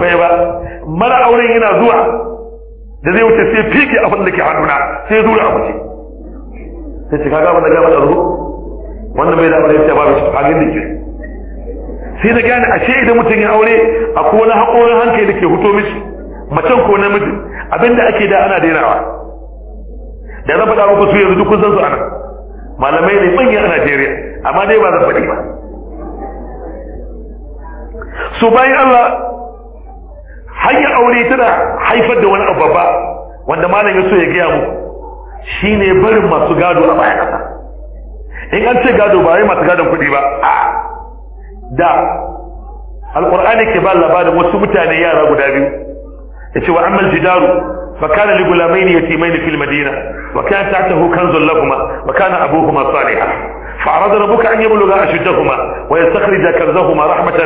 kwaye ba mara auren yana zuwa da zai wuce sai fike abin da ke hannuna sai ya zura a wuce sai ce kaga abin da gaba da zo? Wannan bai da abin da ya ba shi kagin da ke sai na gane ashe idan mutum ya aure akwai wani haƙorin hankali da ke fito mishi macen ko namiji abin da ake da ana dainawa. Da na faɗa muku su yanzu duk kun san su a nan malamai ne manya a Najeriya amma dai ba zan faɗi ba. So bayan Allah hanyar aure tana haifar da wani abu babba wanda malam ya so ya gaya muku shine barin masu gado a bayan ƙasa in an ce gado ba wai masu gadon kuɗi ba a da alƙur'ani ke ba labarin wasu mutane yara guda biyu ya ce wa ammal jidaru فكان لغلامين يتيمين في المدينة وكان تحته كنز لهما وكان أبوهما صالحا فأراد ربك أن يبلغا أشدهما ويستخرج كنزهما رحمة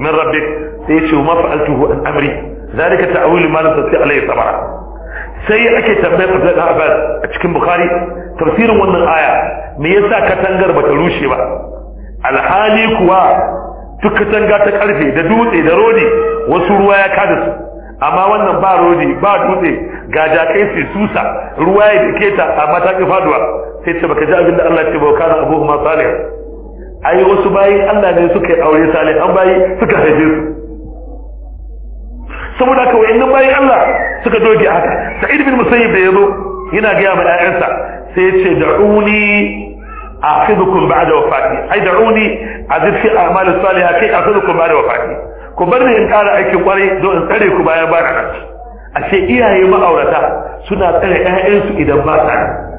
من ربك سيشي وما فعلته عن أمري zalika ta'awilu ma nasati alayhi sabara sai ake tambayar da Abbas a cikin Bukhari tafsirin wannan aya me yasa katangar bata rushe ba alhali kuwa duk katanga ta ƙarfe da dutse da rodi wasu ruwa ya kada su amma wannan ba rodi ba dutse ga jakai su susa ruwa ya dake ta amma ta ki faɗuwa sai ta baka ji abin da Allah ya ce ba kana abu ma salih ai wasu bayin Allah ne suka yi aure salih an bayi suka haife su saboda haka wayannan bayi Allah suka doge haka. Sa'id bin musayyib da ya zo yana ga ma ƴaƴansa sai ya ce da'uni ai da'uni azid fi a'mal salihah kai akhidhukum ba'da wafati. Ku bar ni in ƙara aikin ƙwarai don in tsare ku bayan ba nan. Ashe iyaye ma'aurata suna tsare ƴaƴansu idan ba sa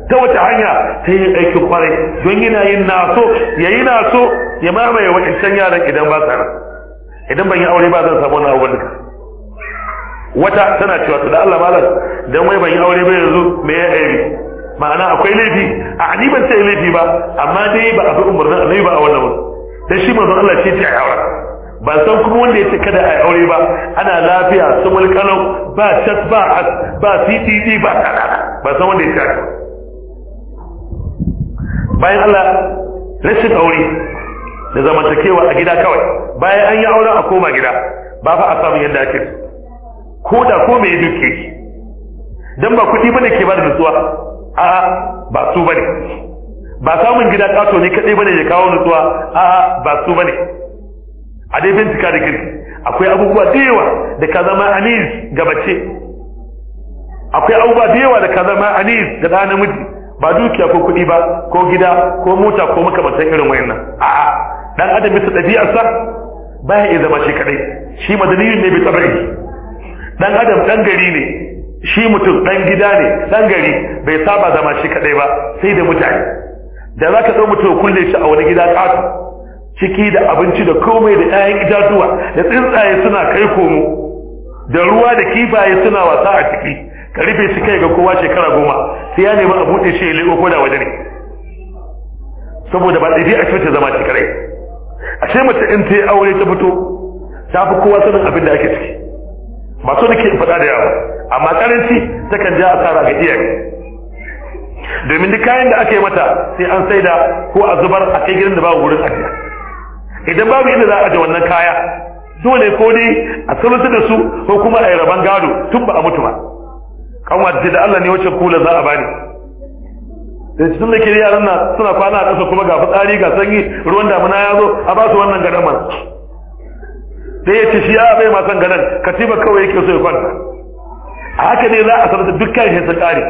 ta wata hanya? Ta yin aikin ƙwarai don yana yin naso ya yi naso ya mamaye wa'incan yaran idan ba sa idan ban yi aure ba zan samu wani abubuwan wata tana cewa da Allah malam dan wai ban yi aure ba yanzu me ya aibi ma'ana akwai laifi? A ni ban sai laifi ba amma dai ba a bi umarnin annabi ba a wannan ba dan shi manzon Allah ce ce a aure. Ba san kuma wanda ya ce kada a aure ba ana lafiya wani kalau ba cas ba ba cdd ba ba san wanda ya ce haka bayan Allah rashin aure da zamantakewa a gida kawai. Bayan an yi auren a koma gida ba fa a samu yadda ake ko da ko me duke shi dan ba kuɗi ba ne ke ba da nutsuwa. A'a ba su ba ne. Ba samun gida kato ne kadai ba ne ya kawo nutsuwa. A'a ba su ba ne. A dai bincika da kirki. Akwai abubuwa da yawa da ka zama anis ga mace. Akwai abubuwa da yawa da ka zama anis ga ɗan namiji. Ba dukiya ko kuɗi ba ko gida ko mota ko makamantan irin wayannan. A'a dan adam bisa ɗabi'arsa baya iya zama shi kadai shi madaniyun ne bai tabai dan adam dan gari ne shi mutum dan gida ne dan gari bai saba zama shi kadai ba sai da mutane. Da zaka ɗau mutum kulle shi a wani gida ƙato ciki da abinci da komai da 'ya'yan itatuwa da tsuntsaye suna kai komo da ruwa da kifaye suna wasa a ciki ka rufe shi kai ga kowa shekara goma sai ya nemi a buɗe shi ya leko ko da waje ne. Saboda ba ɗabi'a ce ta zama cikarai ashe mace in ta yi aure ta fito ta fi kowa sanin abin da ake ciki. Ba so nake faɗa da yawa amma karanci takan ja asara ga iyaye. Domin duk kayan da aka yi mata sai an saida ko a zubar a kai gidan da babu wurin ajiya. Idan babu inda za a aje wannan kaya dole ko dai a sulutu da su ko kuma a yi rabon gado tun ba a mutu ba. Kanwa da Allah ne wacce kula za a bani. Da tun da ke yaran nan suna kwana a ƙasa kuma ga fitsari ga sanyi ruwan damuna ya zo a ba su wannan gadon mana sai ya ce shi ya bai ma san gadon katiba kawai yake so ya kwanta. A haka ne za a sanar da dukkan shi sun kare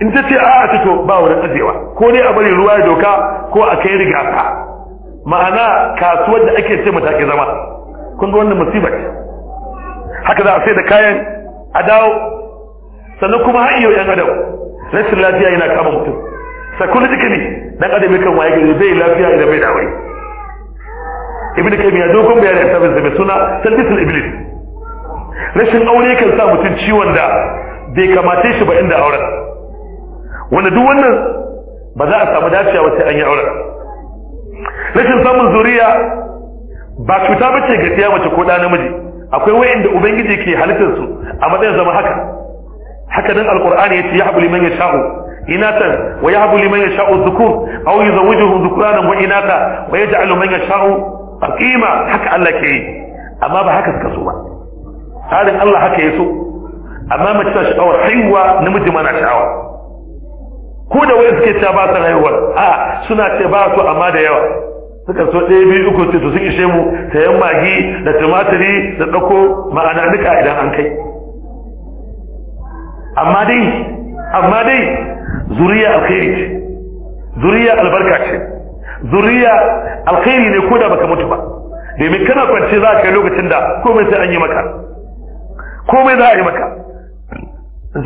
in ta ce a a fito ba wurin ajewa ko dai a bari ruwa ya doka ko a kai rigasa ma'ana kasuwar da ake ce mata ke zama. Kun ga wannan musibar haka za a sai da kayan a dawo. Sannan kuma har iyo yan adam rashin lafiya yana kama mutum. Psychologically dan adam yakan waye gari bai lafiya idan bai da aure ibnu kayyim ya dogon bayani a sabin mai suna talbisul iblis. Rashin aure kan sa mutum ciwon da bai kamace shi ba inda auren. Wanda duk wannan ba za a samu dacewa sai an yi auren. Rashin samun zuriya ba cuta bace ga tsiya mace ko da namiji. Akwai wayanda ubangiji ke halittar su a matsayin zama haka. Haka nan alqur'ani ya ce ya habu liman yasha'u inatan wa yahbu liman yasha'u dhukur aw yuzawwijuhum dhukranan wa inata wa yaj'alu man yasha'u aqima haka Allah ke yi. Amma ba haka suka so ba. Tsarin Allah haka ya so. Amma mace ta sha'awar haihuwa namiji mana sha'awa. Ko da wani suke cewa ba su haihuwar a suna ce ba su amma da yawa. Suka so ɗaya biyu uku ce to sun ishe mu sayan magi da tumatiri da ɗauko ma'ana duka idan an kai. Amma dai amma dai zuriya alkhairi ce. Zuriya albarka ce. Zuriya alkhairi ne ko da baka mutu ba. Domin kana kwance za ka lokacin da komai sai an yi maka. Komai za a yi maka.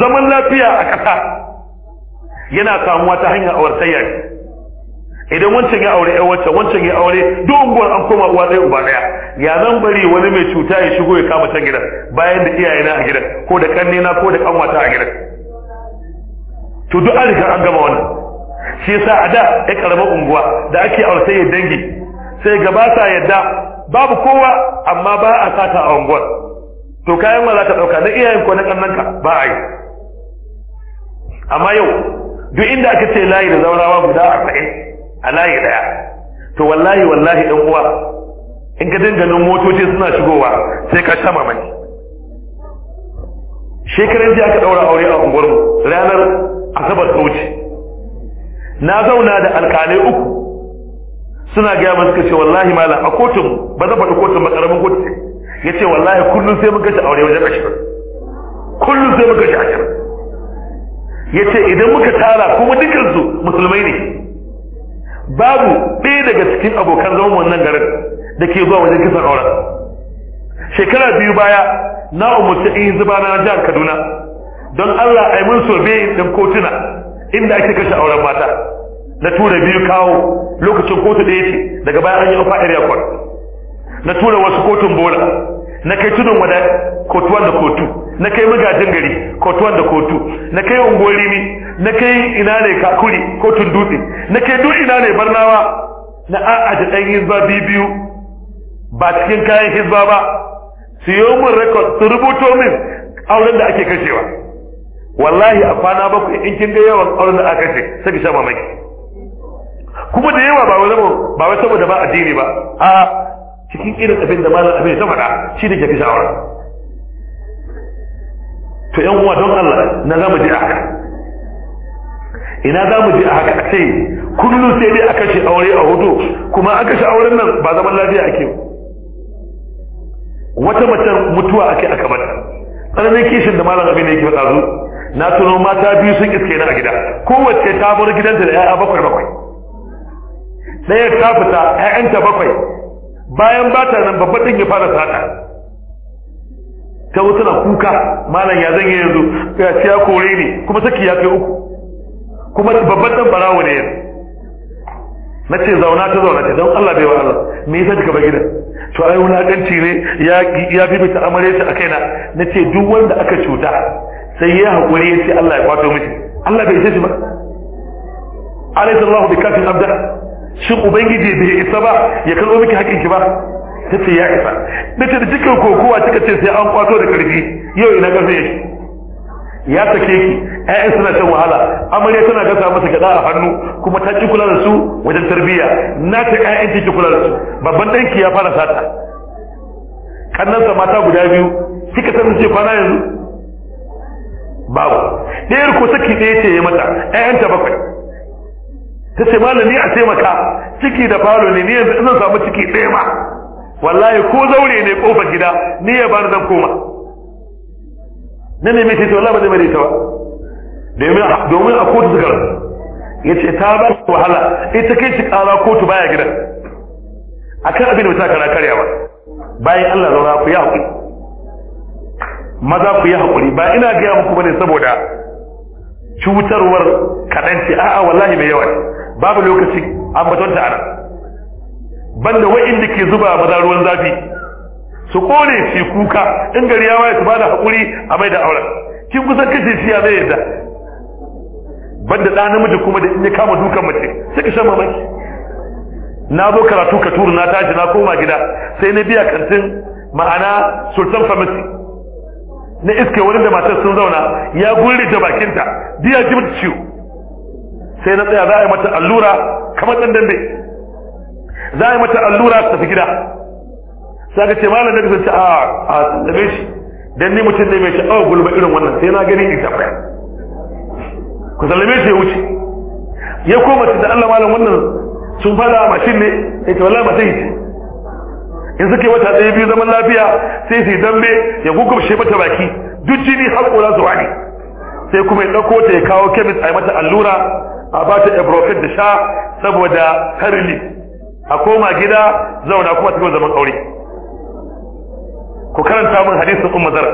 Zaman lafiya a ƙasa yana samuwa ta hanyar auratayya idan wancan ya aure ɗan wancan wancan ya aure duk unguwar an koma uwa ɗaya uba ɗaya. Ya zan bari wani mai cuta ya shigo ya kama can gidan bayan da iyayena a gidan ko da kannena ko da kanwata a gidan. To duk an riga an gama wannan. Shi yasa a da ya karamar unguwa da ake auratayya dangi. Sai gaba sa yadda babu kowa amma ba a sata a unguwar. To kayan ma za ka ɗauka? Na iyayen ko na ƙannanka? Ba a yi. Amma yau duk inda aka ce layi da zaurawa guda arba'in a layi ɗaya to wallahi wallahi ɗan uwa in ka dinga nan motoci suna shigowa sai ka sha mamaki. Shekaran jiya aka ɗaura aure a unguwarmu ranar asabar ta wuce. Na zauna da alƙalai uku. Suna gaya masu kace wallahi malam a kotun ba zan faɗi kotun ba ƙaramin kotu ce. Ya ce wallahi kullum sai mun kashe aure wajen ashirin. Kullum sai mun kashe ashirin. Ya ce idan muka tara kuma dukansu musulmai ne babu ɗaya daga cikin abokan zaman wannan garin da ke zuwa wajen kisan auren. Shekara biyu baya na umarci in zuba na jihar kaduna. Don allah a yi mun sobe ɗin kotuna. Inda ake kashe auren mata. Na tura biyu kawo lokacin kotu ɗaya ce daga baya an yi ofa area court. Na tura wasu kotun bola. Na kai tudun wada kotu da kotu na kai magajin gari kotu da kotu na kai ungolimi na kai ina ne kakuri kotun dutse. Na kai duk ina ne barnawa. Na a'a da ɗan hizba biyu ba cikin kayan hizba ba. Su yi min rekod su rubuto min auren da ake kashewa. Wallahi a kwana bakwai in kin ga yawan auren da aka kashe sai ki sha mamaki. Kuma da yawa ba wai ba wai saboda ba addini ba. A cikin irin abin da malam abin ta faɗa shi da ke kashe auren to yan uwa don Allah na za mu a haka. Ina za mu a haka? A ce kullum sai dai a kashe aure a huɗu kuma a kashe auren nan ba zaman lafiya ake wata macen mutuwa ake aka mata. Tsananin kishin da malam abin da yake faɗa zu. Na tuno mata biyu sun iske na a gida. Kowace ta bar gidanta da 'ya'ya bakwai bakwai. Ɗaya ta fita 'ya'yanta bakwai. Bayan ba ta nan babban ɗin ya fara sata ta wuta na kuka malam ya zan yi yanzu? Ya ce ya kore ni kuma saki ya kai uku. Kuma babban ɗan barawo ne yanzu. Na ce zauna ta zauna ce don Allah bai wa Allah. Me yasa kika bar gidan? To ai wulakanci ne. Ya ya bi ta amare ta a kaina. Na ce duk wanda aka cuta sai ya haƙuri ya ce Allah ya kwato miki Allah bai isa shi ba. Alaysa bi kafin abda shin ubangiji bai isa ba ya kallo miki haƙinki ba? Ta ce ya isa. Ce da cikin kokowa kika ce sai an kwato da ƙarfi yau ina ƙarfi yake? Ya sake ki ƴaƴan suna shan wahala amarya tana gasa masa gada a hannu kuma ta ki kula da su wajen tarbiyya. Na ta ƴaƴan ki kula da su babban ɗanki ya fara sata. Kannansa mata guda biyu kika san ce kwana yanzu? Babu. Ɗayar ko saki ɗaya ce ya mata ƴaƴanta bakwai. Ta ce malami a taimaka ciki da falo ne ni yanzu ina samu ciki ɗaya ma. Wallahi ko zaure ne ƙofar gida ni ya bani zan koma. Na ne mai ce wallahi ba zai bari ta ba. Domin a kotu suka ya ce ta ba su wahala ita kai shi kara kotu baya gidan. Akan abin da ta kara karya ba. Bayan Allah zaura ku yi haƙuri. Maza ku yi haƙuri. Ba ina gaya muku ba ne saboda cutarwar kaɗan a'a wallahi mai yawa babu lokaci an batonta ana banda wa'inda ke zuba maza ruwan zafi. Su ƙone shi kuka. In gari ya waye su ba da haƙuri a mai da auren. Kin kusan kashe shi ya zai yadda. Banda ɗa namiji kuma da in ya kama dukan mace sai ka shan mamaki. Na zo karatu ka turu na tashi na koma gida. Sai na biya kantin ma'ana sultan pharmacy. Na iske wani da matar sun zauna ya gurri da bakinta biya ji mata ciwo. Sai na tsaya za a yi mata allura kamar ɗan dambe. Za a yi mata allura ta tafi gida. Sai ka ce malam da ce a a tabe shi. Dan ni mutum ne mai sha'awar gulma irin wannan sai na gani in tambaya. Ku sallame shi ya wuce. Ya koma da Allah malam wannan sun fada mashin ne? Ya ce wallahi ba sai in suke wata ɗaya biyu zaman lafiya sai su dambe ya gugubshe mata baki duk jini haƙora su wani sai kuma ya ɗauko ta ya kawo kemis a yi mata allura a ba ta ibuprofen da sha saboda karili a koma gida zauna kuma ta zaman aure. Ku karanta min hadisin umma zara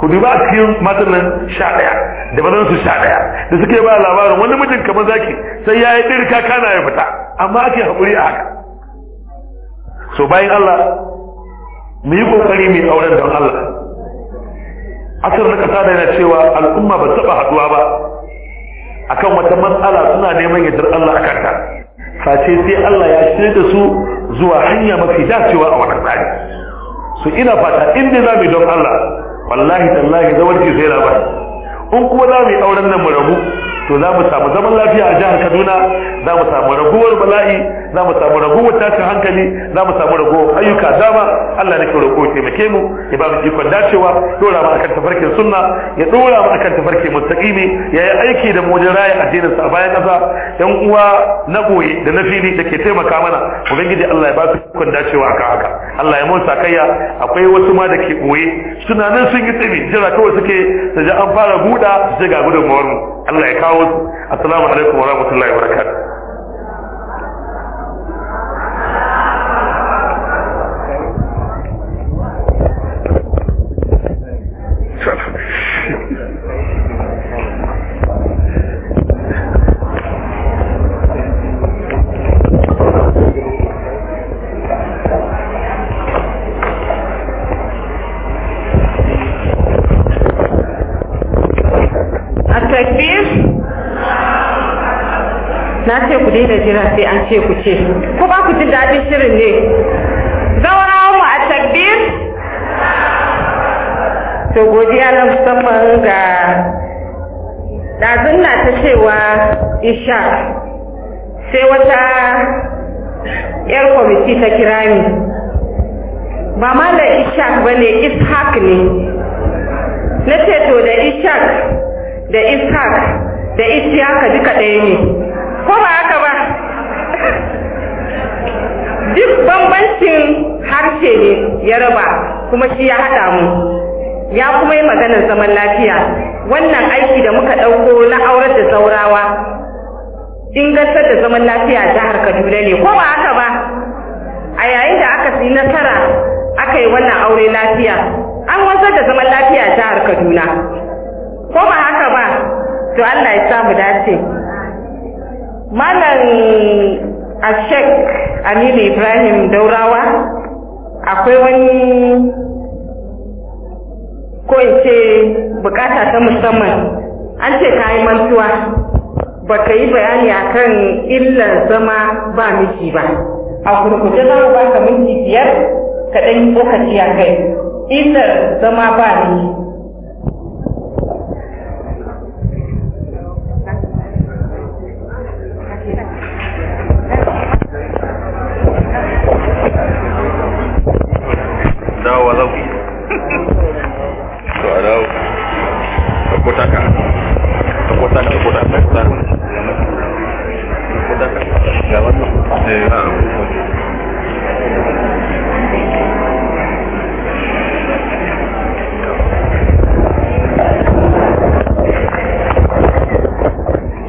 ku duba a cikin matan nan sha ɗaya da mazan su sha ɗaya. Da suke ba labarin wani mijin kamar zaki sai ya yi ɗirka kana ya fita. Amma ake haƙuri a haka. So bayan Allah mu yi ƙoƙari mai auren don Allah. Asar na ƙasa da yana cewa al'umma ba taɓa haɗuwa ba akan wata matsala suna neman yardar Allah a kanta. Face sai Allah ya shirya da su zuwa hanya mafi dacewa a wannan tsari. So ina fata inda za mu don Allah wallahi tallahi zawarci sai labari. In kuma za mu yi auren nan mu rabu to za mu samu zaman lafiya a jihar Kaduna za mu samu raguwar bala'i za mu samu raguwar tashin hankali za mu samu raguwar ayyuka dama. Allah nake roƙo ya taimake mu ya ba mu ikon dacewa dora mu akan tafarkin sunna ya dora mu akan tafarkin mustaqimi ya yi aiki da mujin raya addinin sa a bayan ƙasa. Yan uwa na goye da na fili da ke taimaka mana ubangiji Allah ya ba su ikon dacewa akan haka. Allah ya mun sakayya akwai wasu ma da ke ɓoye suna nan sun yi tsibi jira kawai suke su ji an fara buɗa su ga gudunmawar mu Allah ya kawo su. Assalamu alaikum wa rahmatullahi wa barakatuh. Na ce ku daina jira sai an ce ku ce. Ko ba ku jin daɗin shirin ne. Zaurawa mu a takbir. To godiya na musamman ga ɗazun na ta cewa isha sai wata yar kwamiti ta kira ni. Ba ma da ishak ba ne ishak ne. Na ce to da ishak da ishak da ishaka duka ɗaya ne. Ko ba haka ba? Duk bambancin harshe ne ya raba kuma shi ya haɗa mu. Ya kuma yi maganar zaman lafiya. Wannan aiki da muka ɗauko na aurar da saurawa ingantar da zaman lafiya a jihar kaduna ne ko ba haka ba? A yayin da aka yi nasara aka yi wannan aure lafiya an wanzar da zaman lafiya a jihar kaduna. Ko ba haka ba? To allah ya samu dace. Malam Ashek Aminu Ibrahim Daurawa akwai wani ko in ce buƙata ta musamman. An ce ka yi mantuwa ba ka yi bayani akan illar zama ba miji ba. A kurkuce za mu baka minti biyar ka ɗan yi tsokaci a kai. Illar zama ba miji.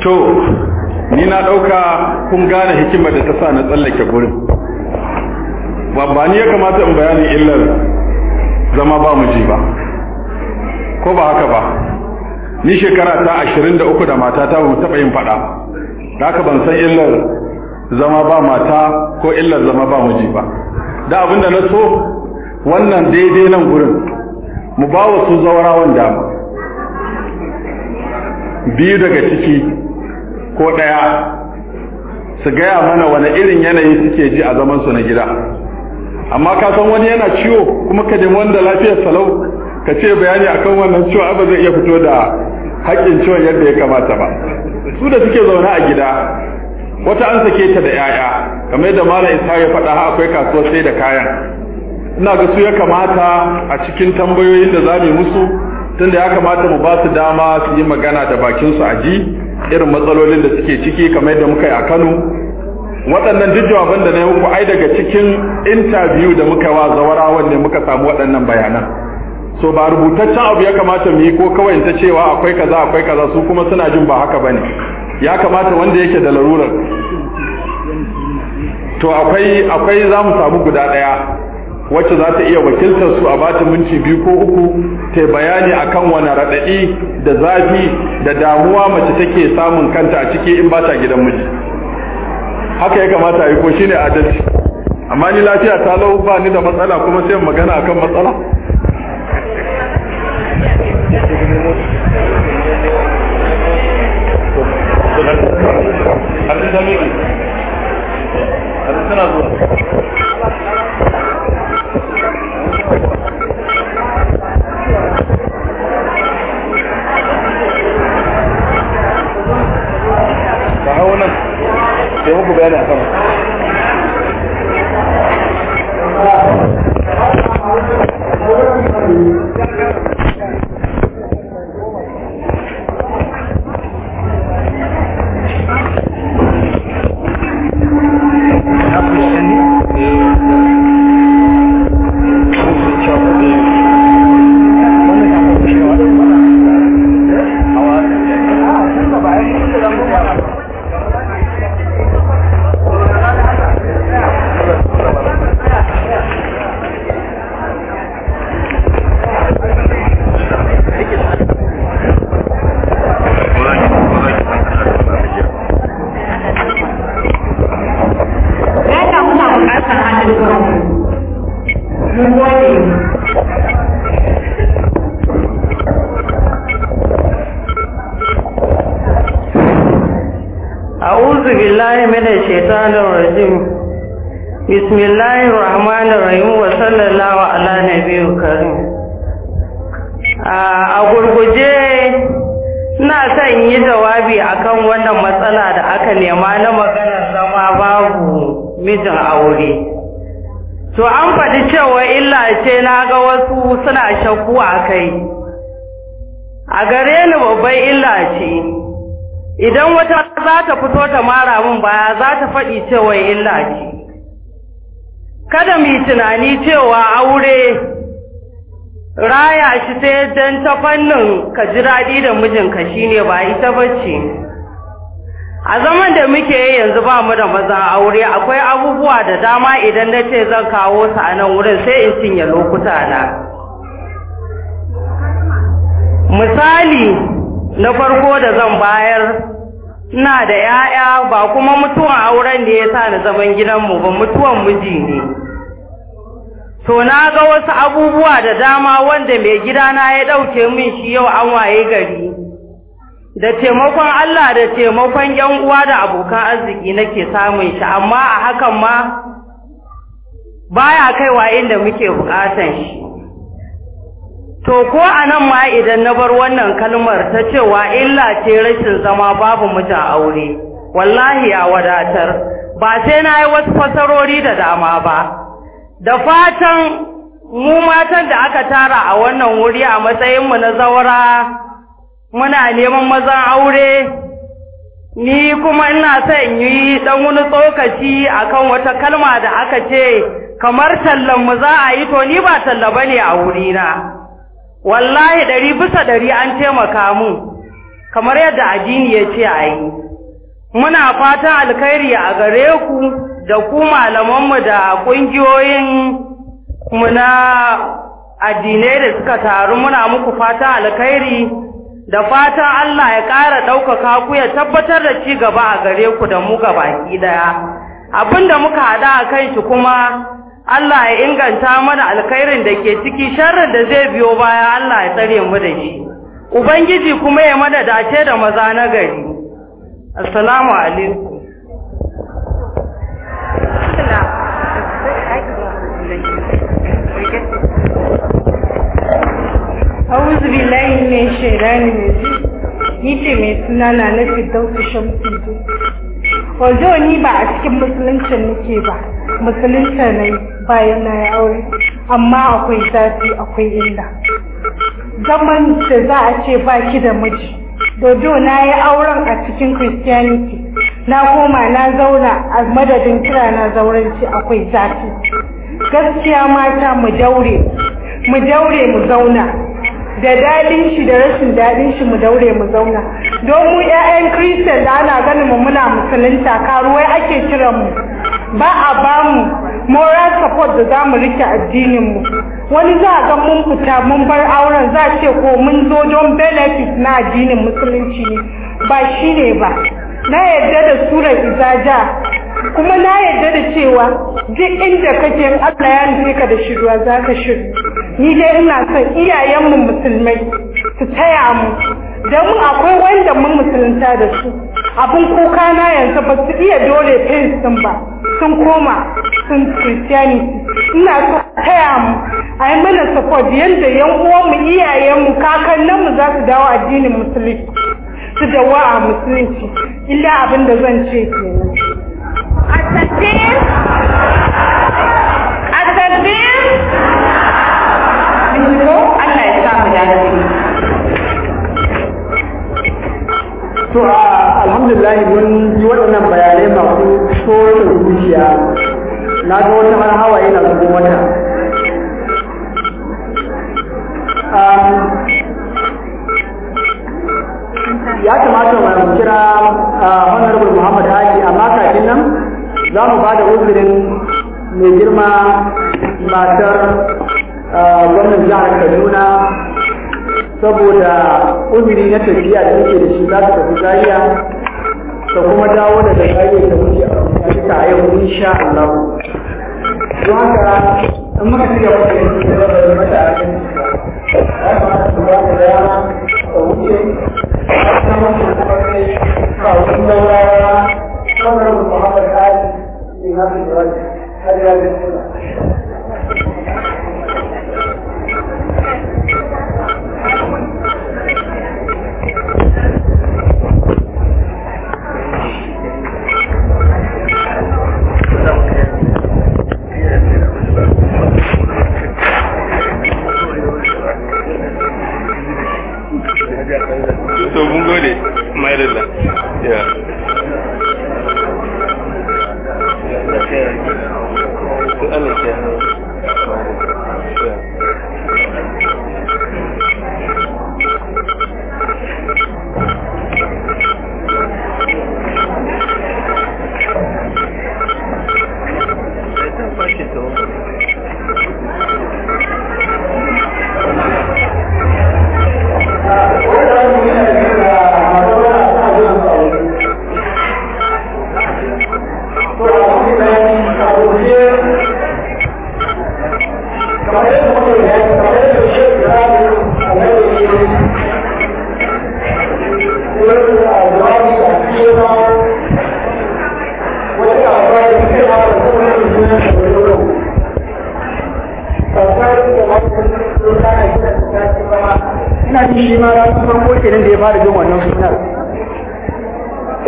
To ni na ɗauka kun gane hikimar da ta sa na tsallake gurin. Ba ni ya kamata in bayani illar zama ba miji ba. Ko ba haka ba? Ni shekara ta ashirin da uku da mata ta ba mu taɓa yin faɗa. Da haka ban san illar zama ba mata ko illar zama ba miji ba. Da abin da na so wannan daidai nan gurin mu ba wa su dama. Biyu daga ciki ko ɗaya su gaya mana wani irin yanayi suke ji a zamansu na gida. Amma ka san wani yana ciwo kuma ka nemi wanda lafiyar salau ka ce bayani akan wannan ciwo ba zai iya fito da haƙƙin ciwon yadda ya kamata ba. Su da suke zaune a gida wata an sake ta da 'ya'ya kamar yadda malam isa ya faɗa ha akwai kasuwar sai da kayan. Ina ga su ya kamata a cikin tambayoyin da za mu musu tunda ya kamata mu ba su dama su yi magana da bakin su a ji irin matsalolin da suke ciki kamar yadda muka yi a Kano. Waɗannan duk jawaban da na yi muku ai daga cikin interview da muka wa zawarawan ne muka samu waɗannan bayanan. So ba rubutaccen abu ya kamata mu yi ko kawai ta cewa akwai kaza akwai kaza su kuma suna jin ba haka ba ne ya kamata wanda yake da larurar to akwai akwai za mu samu guda ɗaya wacce za ta iya wakiltar su a bata minti biyu ko uku ta bayani akan wani raɗaɗi da zafi da damuwa mace take samun kanta a ciki in ba ta gidan miji. Haka ya kamata a yi ko shine adalci. Amma ni lafiya ta lau ba ni da matsala kuma sai magana akan matsala. Ba hau nan sai muku bayani a sama أعوذ بالله من الشيطان الرجيم بسم الله الرحمن الرحيم وصلى الله على نبي الكريم a gurguje ina son yi jawabi akan wannan matsala da aka nema na maganar zama babu mijin aure to an faɗi cewa illa ce na ga wasu suna shakku a kai. A gare ni babban illa ce. Idan wata za ta fito ta mara min baya za ta faɗi cewa illa ce. Kada mu yi tunani cewa aure raya shi sai dan ta fannin ka ji daɗi da mijinka shine ba ita bace a zaman da muke yi yanzu ba mu da maza aure akwai abubuwa da dama idan na ce zan kawo su a nan wurin sai in cinye lokuta na. Misali na farko da zan bayar ina da 'ya'ya ba kuma mutuwan auren da ya sa ni zaman gidanmu ba mutuwan miji ne. To na ga wasu abubuwa da dama wanda mai gidana ya ɗauke min shi yau an waye gari. Da taimakon Allah da taimakon ‘yan uwa da abokan arziki nake samun shi amma a hakan ma baya kaiwa inda muke bukatan shi. To ko a nan ma idan na bar wannan kalmar ta cewa illa ce rashin zama babu mijin aure wallahi ya wadatar. Ba sai na yi wasu fasarori da dama ba. Da fatan mu matan da aka tara a wannan wuri a matsayinmu na zawara muna neman mazan aure. Ni kuma ina son yi dan wani tsokaci akan wata kalma da aka ce kamar tallan mu za a yi to ni ba talla ba ne a wurina. Wallahi ɗari bisa ɗari an taimaka mu kamar yadda addini ya ce a yi. Muna fatan alkhairi a gare ku da ku malamanmu da ƙungiyoyin mu na addinai da suka taru muna muku fatan alkhairi. Da fatan Allah ya ƙara ɗaukaka ku ya tabbatar da ci gaba a gare ku da mu baki ɗaya. Abinda muka haɗa a kan shi kuma Allah ya inganta mana alkhairin da ke ciki sharrin da zai biyo baya Allah ya tsare mu da shi. Ubangiji kuma ya mana dace da maza na gari. Assalamu alaikum. أعوذ بالله من الشيطان الرجيم ni ce mai suna na na fidausu shamsudu wajo ni ba a cikin musuluncin nake ba musulunta ne bayan na ya aure amma akwai zafi akwai illa zaman da za a ce ba ki da miji dodo na yi auren a cikin christianity na koma na zauna a madadin kira na zauranci akwai zafi gaskiya mata mu daure mu daure mu zauna da daɗin shi da rashin daɗin shi mu daure mu zauna. Don mu 'ya'yan kristan da ana ganin mu muna musulunta karuwai ake kiran mu. Ba a ba mu moral support da za mu riƙe addinin mu. Wani za a ga mun fita mun bar auren za a ce ko mun zo don benefit na addinin musulunci ne. Ba shi ne ba. Na yarda da surar izaja. Kuma na yarda da cewa duk inda kake Allah ya nufe ka da shirwa za ka shiru ni dai ina son iyayenmu musulmai su taya mu. Don akwai wanda mun musulunta da su. Abin kuka na yanzu ba su iya dole fin sun ba. Sun koma sun kristiyani ina so taya mu a yi mana support yadda yan uwanmu iyayenmu kakanninmu za su dawo addinin musulunci su dawo a musulunci. Illa abin da zan ce kenan. A to alhamdulillah mun ji waɗannan bayanai masu tsoron zuciya. Na ga wata har hawa yana zubo mata. Ya kamata mu kira honorable muhammad ali amma kafin nan za mu ba da uzurin mai girma matar gwamnan jihar kaduna saboda uzuri na tafiya da yake da shi za ta tafi zariya ta kuma dawo daga zariya ta wuce a duka a yau insha Allah. Don haka ci gaba da yin da da mata a kan ya kamata su ba da ta wuce. A kuma mutum kuma ne ba wani daurawa kamar bin Hafiz Raji har da Yeah.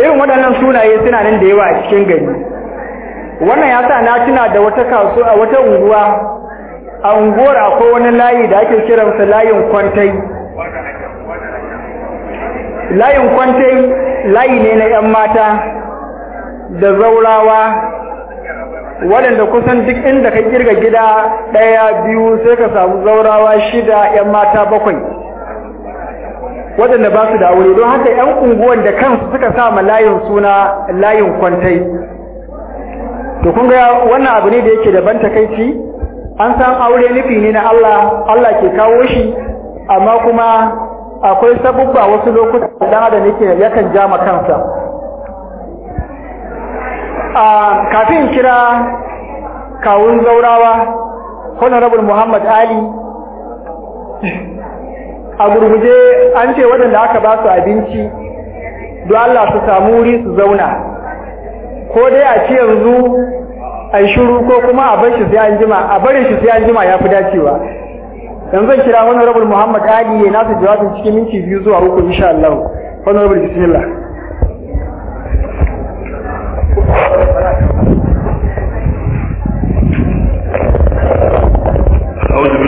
Irin waɗannan sunaye suna nan da yawa a cikin gari. Wannan ya sa na tuna da wata kasu a wata unguwa a unguwar akwai wani layi da ake kiransa layin kwantai. Layin kwantai layi ne na 'yan mata da zaurawa waɗanda kusan duk inda ka ƙirga gida ɗaya biyu sai ka samu zaurawa shida 'yan mata bakwai. Waɗanda ba su da aure. Don haka 'yan unguwan da kansu suka sa ma layin suna layin kwantai. To kun ga wannan abu ne da yake daban takaici. An san aure nufi ne na Allah Allah ke kawo shi amma kuma akwai sabubba wasu lokuta dan adam yake yakan jama kansa. A kafin kira kawun zaurawa honorable Muhammad Ali a gurguje an ce waɗanda aka ba su abinci don Allah su samu wuri su zauna. Ko dai a ce yanzu a shiru ko kuma a bar shi sai an jima a barin shi sai an jima ya fi dacewa. Yanzu kira honorable Muhammad Ali ya nasa jawabin cikin minti biyu zuwa uku insha Allah. Honorable bismillah.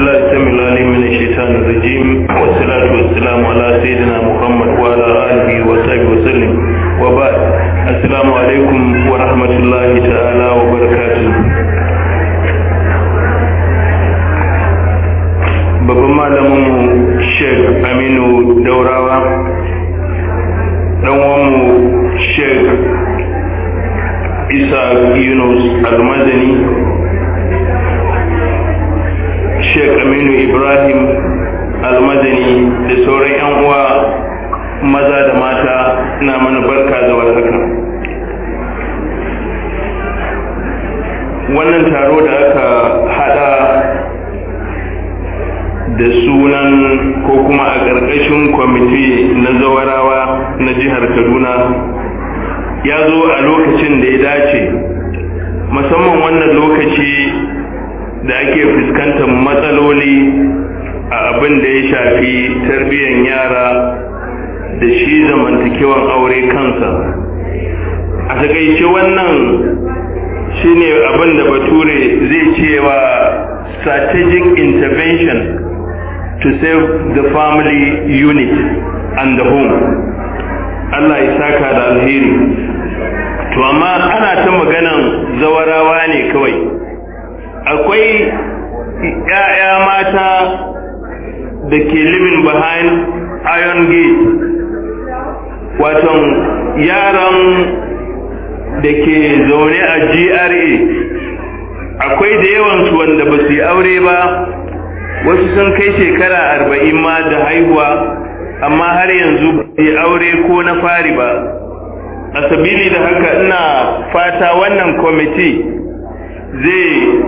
بالله السميع العليم من الشيطان الرجيم والصلاة والسلام على سيدنا محمد وعلى آله وصحبه وسلم وبعد السلام عليكم ورحمة الله تعالى وبركاته babban malaminmu sheikh aminu daurawa ɗanwanmu sheikh isa yunus almazani aminu ibrahim almadani da sauran yan uwa maza da mata na mana barka da warhaka. Wannan taro da aka hada da sunan ko kuma a ƙarƙashin kwamiti na zawarawa na jihar kaduna ya zo a lokacin da ya dace. Musamman wannan lokaci da ake fuskantar matsaloli a abin da ya shafi tarbiyyar yara da shi zamantakewan aure kansa. A taƙaice wannan shine abin da bature zai cewa strategic intervention to save the family unit and the home. Allah ya saka da alheri. To amma ana ta maganan zawarawa ne kawai. Akwai ‘ya'ya mata da ke living behind iron gate. Waton yaran da ke zaune a GRA akwai da yawansu wanda ba su yi aure ba. Wasu sun kai shekara arba'in ma da haihuwa amma har yanzu ba su yi aure ko na fari ba. A sabili da haka ina fata wannan kwamiti zai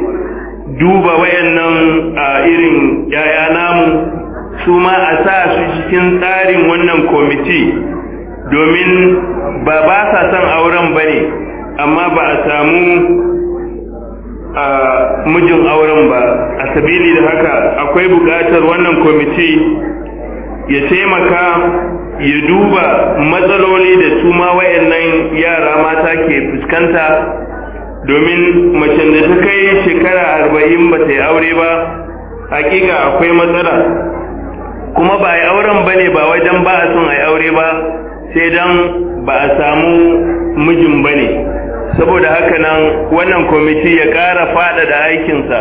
duba wayannan a irin yaya namu su ma a sa su cikin tsarin wannan kwamiti domin ba ba sa son auren ba ne amma ba a samu a mijin auren ba. A sabili da haka akwai buƙatar wannan kwamiti ya taimaka ya duba matsaloli da su ma wayannan yara mata ke fuskanta domin macen da ta kai shekara arba'in ba ta yi aure ba hakika akwai matsala. Kuma ba a yi auren ba ne ba wajen ba a son a yi aure ba sai don ba a samu mijin ba ne. Saboda haka nan wannan kwamiti ya ƙara faɗaɗa aikinsa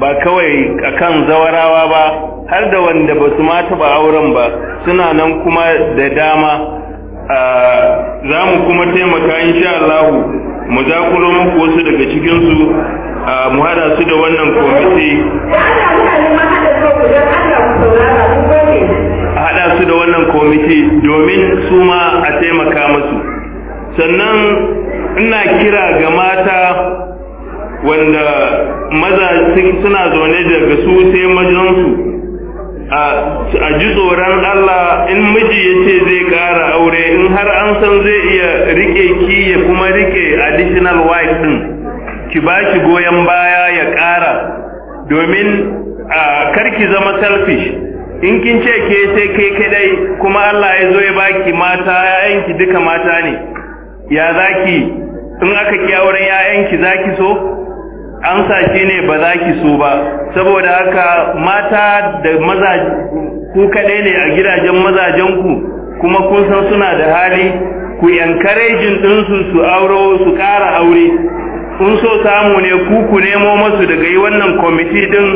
ba kawai akan zawarawa ba har da wanda ba su mata ba auren ba suna nan kuma da dama. Za mu kuma taimaka insha Allahu mu zakulo muku wasu daga cikinsu mu hada su da wannan kwamiti hada su da wannan kwamiti domin su ma a taimaka musu sannan ina kira ga mata wanda maza suna zaune daga su sai majansu a ji tsoron Allah in miji ya ce zai ƙara aure in har an san zai iya riƙe ki ya kuma riƙe din ki ba shi goyon baya ya ƙara domin karki zama selfish. In kin ce ke sai kai kadai kuma Allah ya zo ya baki mata yayanki duka mata ne ya zaki in aka ki auren yayanki zaki so? An shi ne ba za ki so ba. Saboda haka mata da maza ku kaɗai ne a gidajen mazajenku kuma kun san suna da hali ku encouraging ɗinsu su auro su ƙara aure. Kun so samu ne ku ku nemo masu daga yi wannan kwamiti ɗin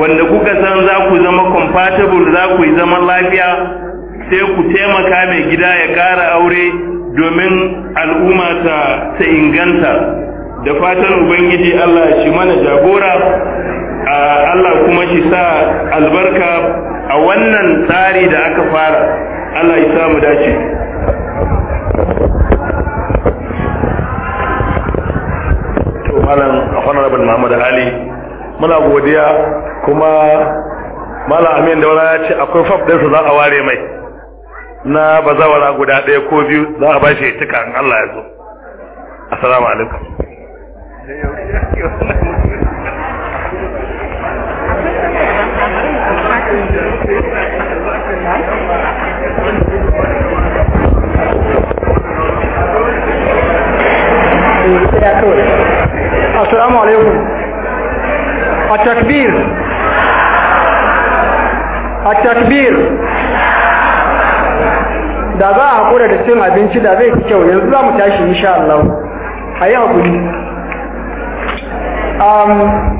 wanda kuka san za ku zama compatible za ku yi zaman lafiya sai ku taimaka mai gida ya ƙara aure domin al'umma ta inganta. Da fatan ubangiji Allah shi mana jagora Allah kuma shi sa albarka a wannan tsari da aka fara. Allah ya sa mu dace. Honorable Muhammad Ali muna godiya kuma malam Amin Daura ya ce akwai fab ɗinsa za a ware mai na bazawara guda ɗaya ko biyu za a bashi tuka in Allah ya zo assalamu alaikum. السلام عليكم التكبير التكبير da za a haƙura da cin abinci da zai fi kyau. Yanzu za mu tashi insha Allah. A yi haƙuri. Um,